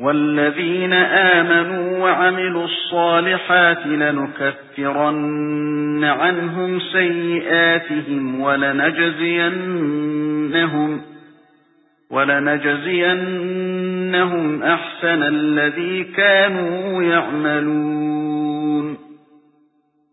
وَالَّذِينَ آمَنُوا وَعَمِلُوا الصَّالِحَاتِ لَنُكَفِّرَنَّ عَنْهُمْ سَيِّئَاتِهِمْ وَلَنَجْزِيَنَّهُمْ وَلَنَجْزِيَنَّهُمْ أَحْسَنَ الَّذِي كَانُوا يَعْمَلُونَ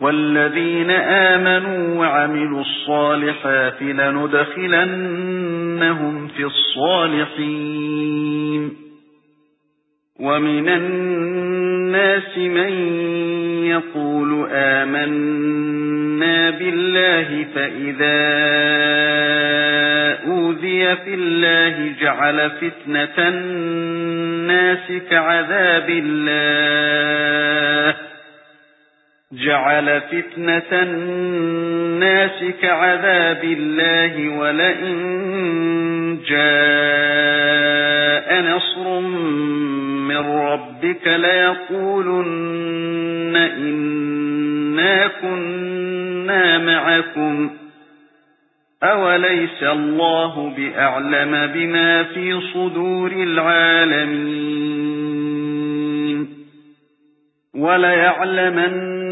والذين آمنوا وعملوا الصالحات لندخلنهم في الصالحين. وَمِنَ النَّاسِ مَن يَقُولُ آمَنَّا بِاللَّهِ فَإِذَا أُوذِيَ فِي اللَّهِ جَعَلَ فِتْنَةَ النَّاسِ كَعَذَابِ اللَّهِ. جَعَلَ فِتْنَةَ النَّاسِ كَعَذَابِ اللَّهِ وَلَئِن جَاءَ نَصْرٌ مِنْ رَبِّكَ لَيَقُولُنَّ إِنَّا كُنَّا مَعَكُمْ. أَوَلَيْسَ اللَّهُ بِأَعْلَمَ بِمَا فِي صُدُورِ الْعَالَمِينَ؟ وَلَيَعْلَمَنَّ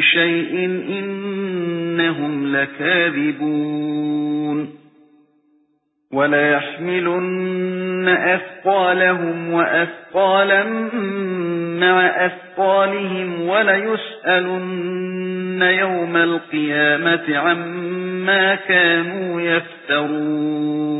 شَيْءٍ إِنَّهُمْ لَكَاذِبُونَ. وَلَيَحْمِلُنَّ أَثْقَالَهُمْ وَأَثْقَالًا مَعَ أَثْقَالِهِمْ وَلَيُسْأَلُنَّ يَوْمَ الْقِيَامَةِ عَمَّا كَانُوا يَفْتَرُونَ.